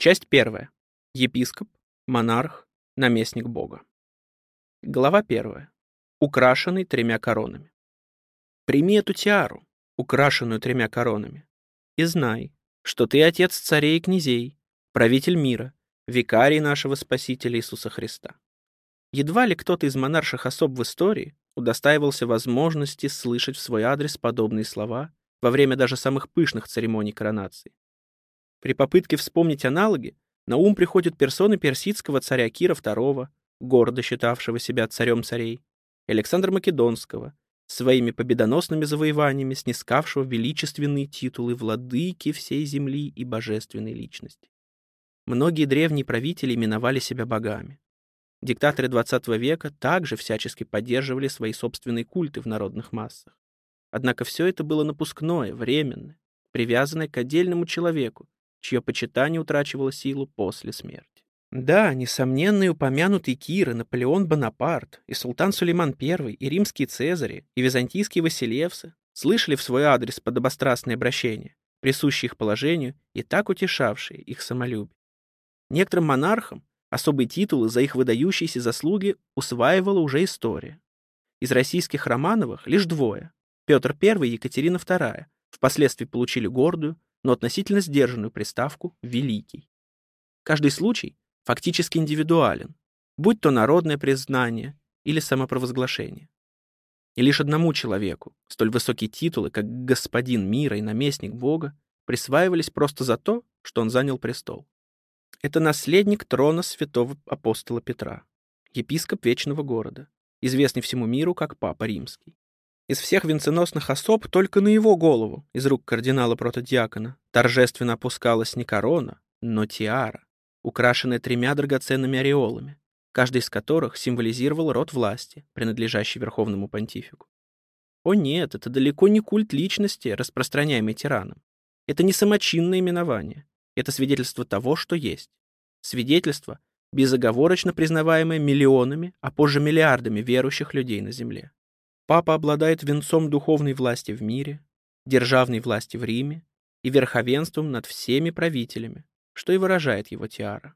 Часть первая. Епископ, монарх, наместник Бога. Глава первая. Украшенный тремя коронами. Прими эту тиару, украшенную тремя коронами, и знай, что ты отец царей и князей, правитель мира, викарий нашего Спасителя Иисуса Христа. Едва ли кто-то из монарших особ в истории удостаивался возможности слышать в свой адрес подобные слова во время даже самых пышных церемоний коронации. При попытке вспомнить аналоги на ум приходят персоны персидского царя Кира II, гордо считавшего себя царем царей, Александра Македонского, своими победоносными завоеваниями снискавшего величественные титулы владыки всей земли и божественной личности. Многие древние правители именовали себя богами. Диктаторы XX века также всячески поддерживали свои собственные культы в народных массах. Однако все это было напускное, временное, привязанное к отдельному человеку, чье почитание утрачивало силу после смерти. Да, несомненно, упомянутый Кир, и Наполеон Бонапарт, и султан Сулейман I, и римские цезари, и византийские Василевсы слышали в свой адрес подобострастные обращения, присущие их положению и так утешавшие их самолюбие. Некоторым монархам особые титулы за их выдающиеся заслуги усваивала уже история. Из российских Романовых лишь двое — Петр I и Екатерина II — впоследствии получили гордую, но относительно сдержанную приставку «великий». Каждый случай фактически индивидуален, будь то народное признание или самопровозглашение. И лишь одному человеку столь высокие титулы, как господин мира и наместник Бога, присваивались просто за то, что он занял престол. Это наследник трона святого апостола Петра, епископ Вечного города, известный всему миру как Папа Римский. Из всех венценосных особ только на его голову, из рук кардинала-протодиакона, торжественно опускалась не корона, но тиара, украшенная тремя драгоценными ореолами, каждый из которых символизировал род власти, принадлежащий верховному понтифику. О нет, это далеко не культ личности, распространяемый тираном. Это не самочинное именование. Это свидетельство того, что есть. Свидетельство, безоговорочно признаваемое миллионами, а позже миллиардами верующих людей на Земле. Папа обладает венцом духовной власти в мире, державной власти в Риме и верховенством над всеми правителями, что и выражает его тиара.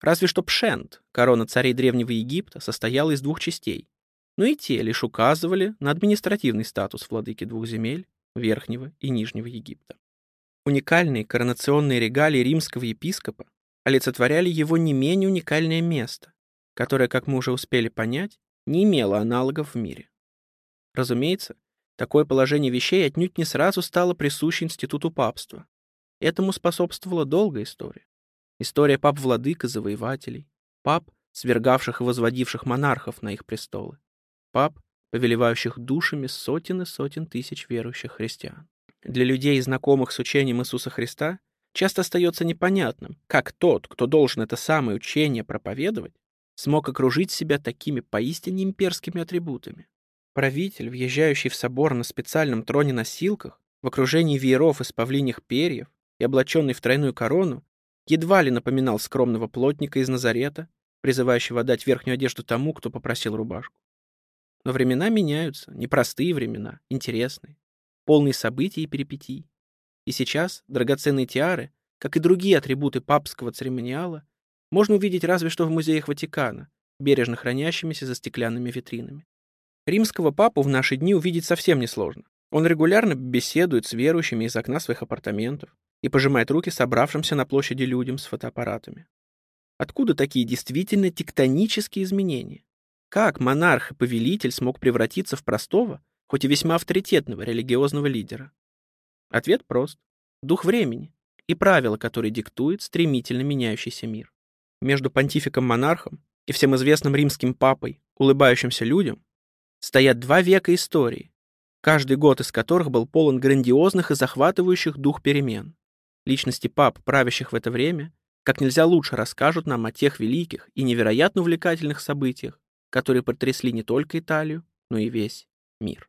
Разве что Пшент, корона царей Древнего Египта, состояла из двух частей, но и те лишь указывали на административный статус владыки двух земель, Верхнего и Нижнего Египта. Уникальные коронационные регалии римского епископа олицетворяли его не менее уникальное место, которое, как мы уже успели понять, не имело аналогов в мире. Разумеется, такое положение вещей отнюдь не сразу стало присуще институту папства. Этому способствовала долгая история. История пап-владык и завоевателей, пап, свергавших и возводивших монархов на их престолы, пап, повелевающих душами сотен и сотен тысяч верующих христиан. Для людей, знакомых с учением Иисуса Христа, часто остается непонятным, как тот, кто должен это самое учение проповедовать, смог окружить себя такими поистине имперскими атрибутами. Правитель, въезжающий в собор на специальном троне-носилках, в окружении вееров из павлиньих перьев и облаченный в тройную корону, едва ли напоминал скромного плотника из Назарета, призывающего дать верхнюю одежду тому, кто попросил рубашку. Но времена меняются, непростые времена, интересные, полные событий и перипетий. И сейчас драгоценные тиары, как и другие атрибуты папского церемониала, можно увидеть разве что в музеях Ватикана, бережно хранящимися за стеклянными витринами. Римского папу в наши дни увидеть совсем несложно. Он регулярно беседует с верующими из окна своих апартаментов и пожимает руки собравшимся на площади людям с фотоаппаратами. Откуда такие действительно тектонические изменения? Как монарх и повелитель смог превратиться в простого, хоть и весьма авторитетного религиозного лидера? Ответ прост. Дух времени и правила, которые диктует стремительно меняющийся мир. Между понтификом-монархом и всем известным римским папой, улыбающимся людям, стоят два века истории, каждый год из которых был полон грандиозных и захватывающих дух перемен. Личности пап, правящих в это время, как нельзя лучше расскажут нам о тех великих и невероятно увлекательных событиях, которые потрясли не только Италию, но и весь мир.